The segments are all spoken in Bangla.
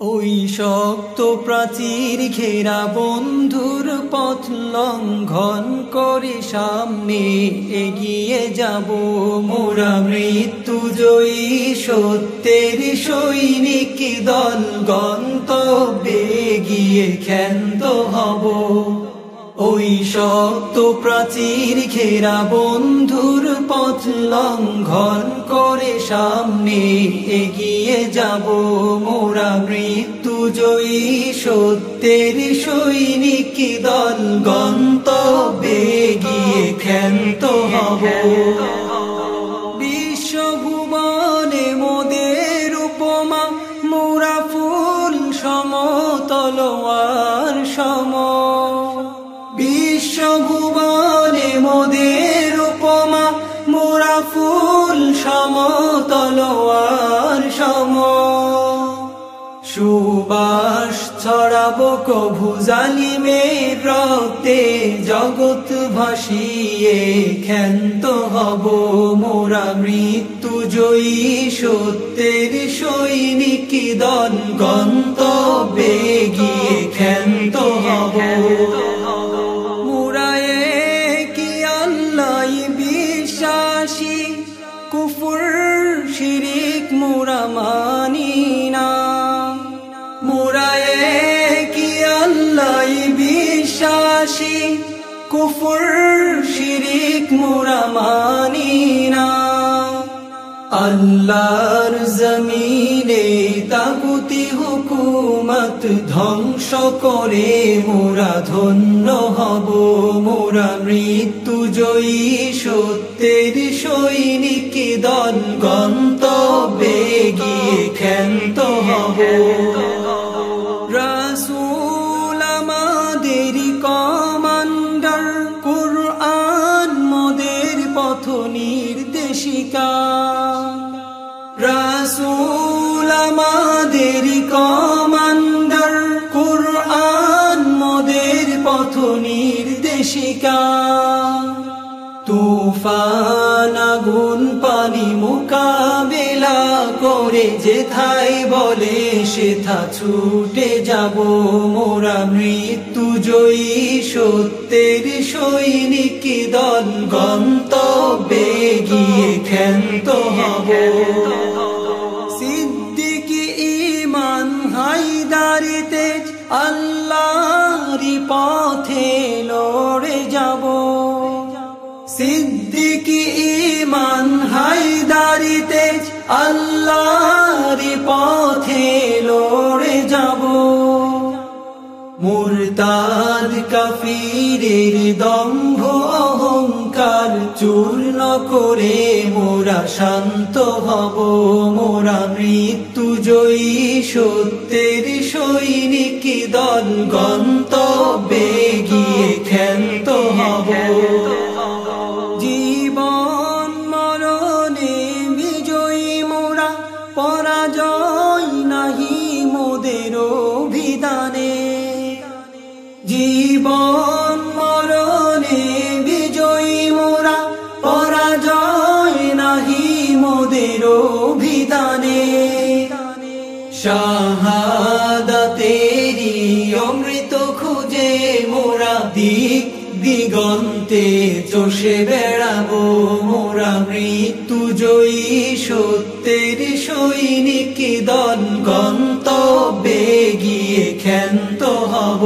ওই শক্ত প্রাচীর ঘেরা বন্ধুর পথ লঙ্ঘন করে সামনে এগিয়ে যাব। মোরা মৃত্যু জয়ী সত্যের সৈনিক দল গন্তব্যে গিয়ে ক্ষান্ত হব। ওই শক্ত প্রাচীর ঘেরা বন্ধুর পথ লঙ্ঘন করে সামনে এগিয়ে যাব। মোরা মৃত্যু জয়ী সত্যের সৈনিক দল গন্তব্যে গিয়ে ক্ষান্ত হব। সমতলোয়ার সম। সুবাস ছড়াবো কভু জালিমের রক্তে জগৎ ভাসিয়ে ক্ষান্ত হব মোরা মৃত্যু জয়ী সত্যের সৈনিক দল গন্তব্যে গিয়ে বিশ্বাসী কুফুর, শিরিক, মুরা, মানি না। আল্লাহর জমিনে তাগুতি হুকুমত ধ্বংস করে মোরা ধন্য হব। মোরা মৃত্যু জয়ী সত্যের সৈনিক দল গন্তব্যে গিয়ে ক্ষান্ত হব। নির্দেশিকা রাসূল আমাদের কমান্ডার মোদের পথ নির্দেশিকা। তুফান পানি মোকাবেলা করে যেথায় বলে সেথা ছুটে যাব। মোরা মৃত্যু জয়ী সত্যের সৈনিক দল গন্তব্যে গিয়ে ক্ষান্ত হব। সিদ্দিকি পথে হাইদারিতে আল্লাহরি পথে লড়ে যাব। মুরতাদ কাফিরের দম্ভ অহংকার চূর্ণ করে মোরা শান্ত হব। মোরা মৃত্যু জয়ী সত্যের সৈনিক দল গন্তব্যে গিয়ে ক্ষান্ত অভিধানে জীবন মরণে বিজয়ী মোরা পরাজয় নাহি মোদের অভিধানে। শাহাদাতেরি অমৃত খুঁজে মোরা দিক দিগন্তে চষে বেড়াবো মোরা মৃত্যু জয়ী সত্যের সৈনিক দন গন্তব্যে গিয়ে ক্ষান্ত হব?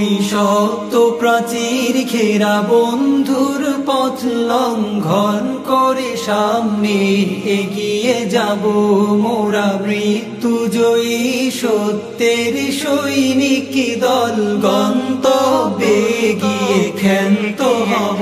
ওই শক্ত প্রাচীর ঘেরা বন্ধুর পথ লঙ্ঘন করে সামনে এগিয়ে যাব। মোরা মৃত্যু জয়ী সত্যের সৈনিক দল গন্তব্যে গিয়ে ক্ষান্ত হব।